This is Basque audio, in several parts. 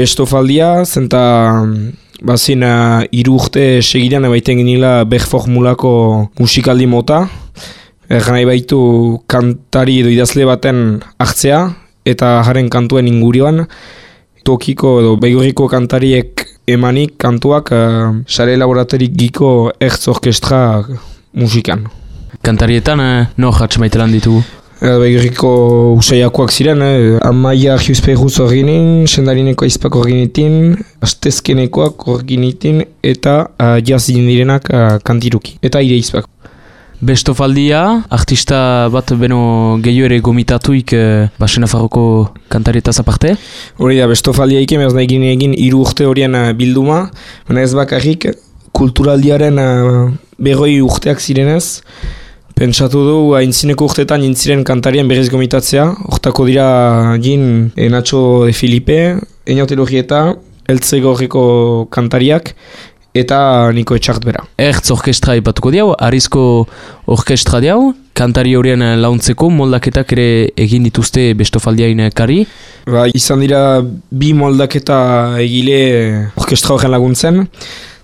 bestofaldia, zenta bazin uh, iru urte segidan ebaiten genila beh formulako musikaldi mota. Egan nahi baitu kantari edo idazle baten hartzea eta jaren kantuen ingurioan tokiko edo begoriko kantariek emanik kantuak uh, sare laboratorik giko ertz orkestra musikan. Kantarietan, eh, no jatz maitelan ditugu? Begiriko usaiakoak ziren, eh? amaia argiuzpeguz orginin, sendarineko aizpak orginitin, astezkenekoak orginitin eta uh, jazin direnak uh, kantiruki. Eta ire izpak. Bestofaldia, artista bat beno gehiu ere gomitatuik eh, Basena Farroko kantarietaz aparte? Hori da, bestofaldia ikem ez nahi egin hiru urte horien uh, bilduma, baina ez bakarrik kulturaldiaren uh, berroi urteak zirenez, Pentsatu du, haintzineko urtetan intziren kantarien berriz gomitatzea. Hortako dira gin e, Nacho de Filipe, Eñote Logieta, Eltze Gorriko kantariak, eta Niko Etxart bera. Ertz orkestra ipatuko diau, Arizko orkestra diau, kantari horien launtzeko moldaketak ere egin dituzte bestofaldiain kari. Ba, izan dira bi moldaketa egile orkestra horren laguntzen.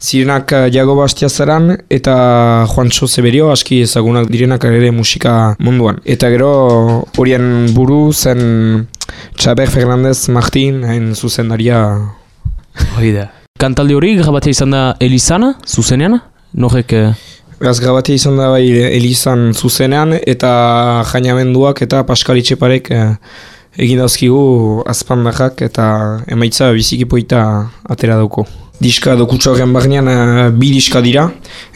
Zirenak Jago eh, Bastiazaran eta Juancho Zeberio aski ezagunak direnak ere musika munduan. Eta gero horien buru zen Txaber Fernandez Martin hain zuzendaria. Hoi da. Kantaldi hori grabatea izan da Elizan, zuzenean? Norek... Beraz, grabatea izan da bai Elizan zuzenean eta jainamenduak eta Pascal Itxeparek eh, egin dauzkigu azpandakak eta emaitza bizikipoita atera dauko diska dokutsa horren barnean uh, bi diska dira.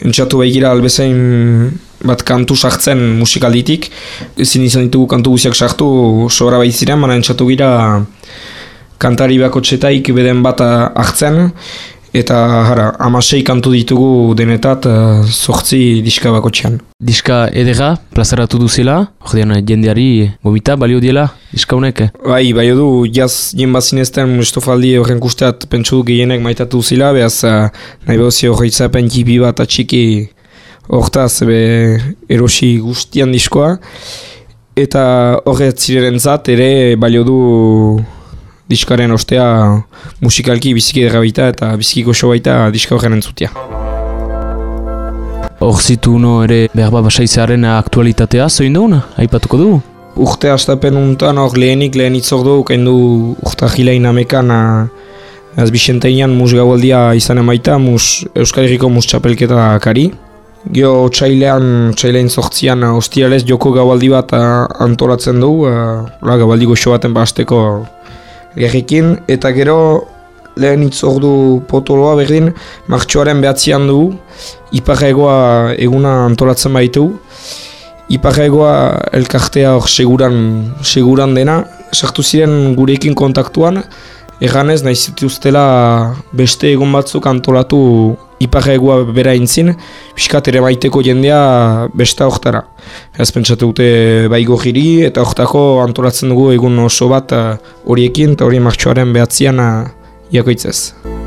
Entzatu behigira albezain bat kantu sartzen musikalditik. Ezin izan ditugu kantu guziak sartu sobra baitziren, baina entzatu gira kantari bako txetaik beden bat hartzen. Eta jara, amasei kantu ditugu denetat uh, diska bako txean. Diska edera, plazaratu duzela, ordean jendeari gomita, balio diela, diska honek? Bai, bai du, jaz jen bazinezten estofaldi horren kusteat pentsu gehienek maitatu duzela, behaz uh, nahi behozio horretzapen jipi bat atxiki hortaz be erosi guztian diskoa. Eta horret zireren zat, ere balio du diskaren ostea musikalki biziki baita eta biziki goxo baita diska horren entzutia. Hor zitu no ere behar bat basaitzearen aktualitatea, zoin duen, aipatuko du? Urte astapen untan hor lehenik lehen itzor du, kain du urta jilein amekan az bisenteinan mus gaualdia izan emaita, mus Euskal Herriko mus txapelketa kari. Gio txailean, txailean zortzian, ostialez joko gaualdi bat antolatzen du, uh, gaualdi goxo baten basteko gerrikin, eta gero lehen itz ordu potoloa berdin, martxoaren behatzean dugu, iparregoa eguna antolatzen baitu. Iparregoa elkartea hor seguran, seguran dena, sartu ziren gurekin kontaktuan, Eganez, nahi zituztela beste egon batzuk antolatu iparregoa bera intzin, piskat ere maiteko jendea besta hortara. Ez pentsatu dute baigo jiri eta hortako antolatzen dugu egun oso bat eh, horiekin eta hori martxoaren behatzean uh, iakoitzez.